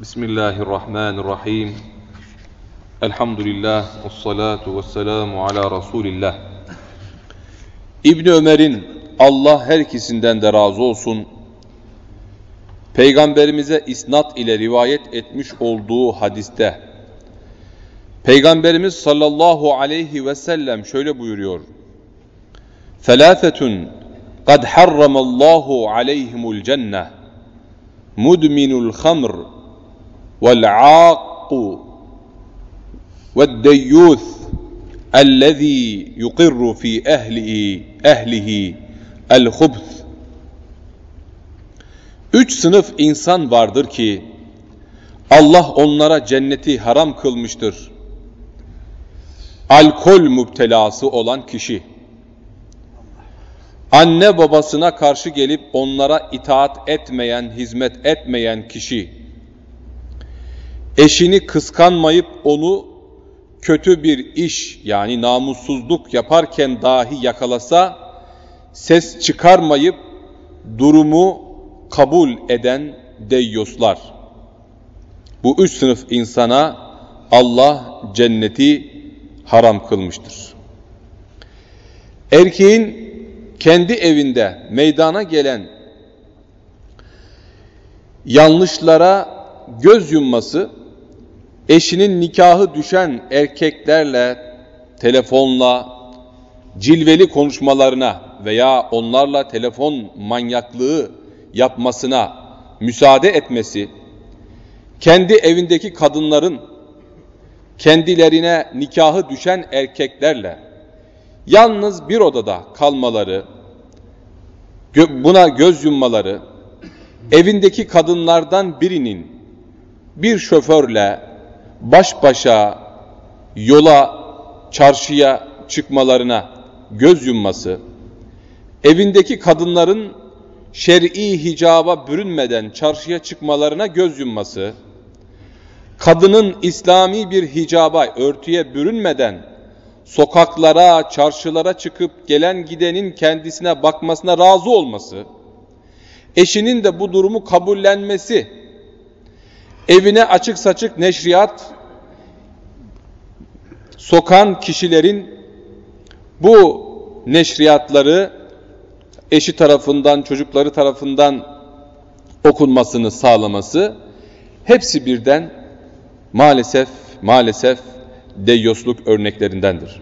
Bismillahirrahmanirrahim. Elhamdülillah ve salatu ve selamu ala Resulillah. İbn Ömer'in Allah her ikisinden de razı olsun. Peygamberimize isnat ile rivayet etmiş olduğu hadiste Peygamberimiz sallallahu aleyhi ve sellem şöyle buyuruyor. Felâfetun kad harramallahu aleyhimul cenneh mudminul hamr والعاق والديوث الذي يقر في أهله أهله الخبث Üç sınıf insan vardır ki Allah onlara cenneti haram kılmıştır. Alkol müptelası olan kişi, anne babasına karşı gelip onlara itaat etmeyen, hizmet etmeyen kişi, eşini kıskanmayıp onu kötü bir iş yani namussuzluk yaparken dahi yakalasa ses çıkarmayıp durumu kabul eden deyyoslar. Bu üç sınıf insana Allah cenneti haram kılmıştır. Erkeğin kendi evinde meydana gelen yanlışlara göz yumması eşinin nikahı düşen erkeklerle telefonla cilveli konuşmalarına veya onlarla telefon manyaklığı yapmasına müsaade etmesi, kendi evindeki kadınların kendilerine nikahı düşen erkeklerle yalnız bir odada kalmaları, buna göz yummaları, evindeki kadınlardan birinin bir şoförle baş başa yola, çarşıya çıkmalarına göz yumması, evindeki kadınların şer'i hicaba bürünmeden çarşıya çıkmalarına göz yumması, kadının İslami bir hicaba, örtüye bürünmeden sokaklara, çarşılara çıkıp gelen gidenin kendisine bakmasına razı olması, eşinin de bu durumu kabullenmesi, evine açık saçık neşriyat sokan kişilerin bu neşriyatları eşi tarafından, çocukları tarafından okunmasını sağlaması hepsi birden maalesef maalesef deyyosluk örneklerindendir.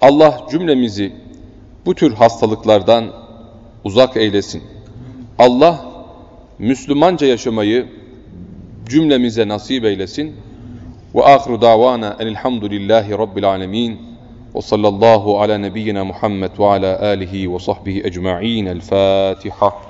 Allah cümlemizi bu tür hastalıklardan uzak eylesin. Allah Müslümanca yaşamayı cümlemize nasip eylesin. Ve ahiru davana enilhamdülillahi rabbil alemin. Ve sallallahu ala nebiyyina Muhammed ve ala alihi ve sahbihi ecma'in. El Fatiha.